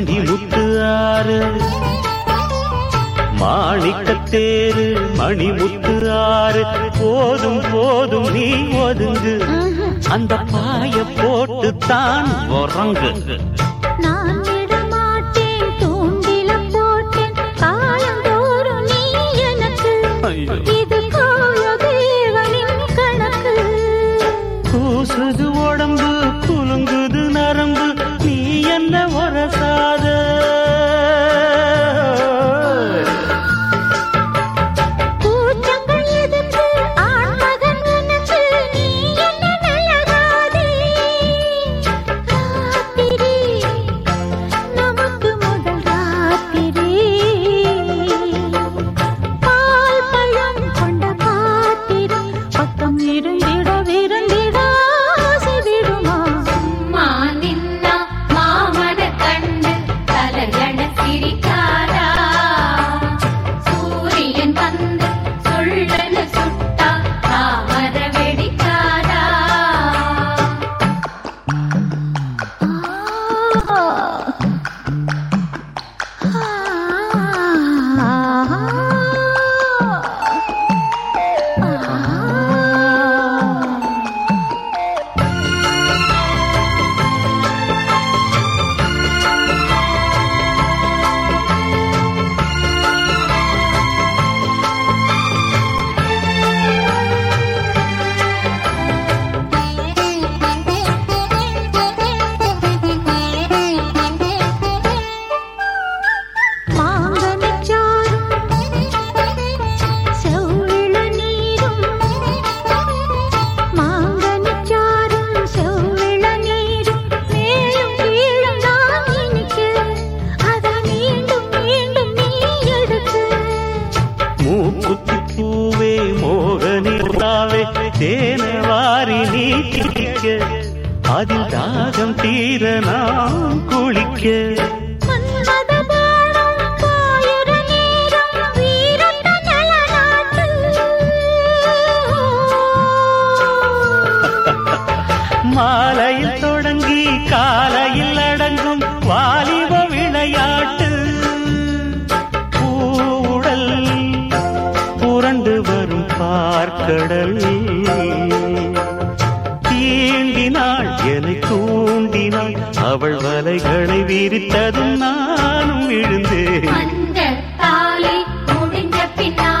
மணிமுத்து ஆறு. மாணிக்கத்தேரு மணிமுத்து ஆறு. போதும் போதும் நீ ஒதுங்கு. அந்த பாய போட்டு தான் உறங்கு. நான் என்ன உரசாத தேன வாரி நீ அதில் தாகம் தீர நாம் குளிக்க. மாலையில் தொடங்கி காலையில் அடங்கும் வாலிப விளையாட்டு. பூவுடல் புரண்டு வரும் பார்க்கடல் வலைகளை விரித்ததும் நானும் விழுந்தேன். அந்த தாலி முடிஞ்ச பின்னால்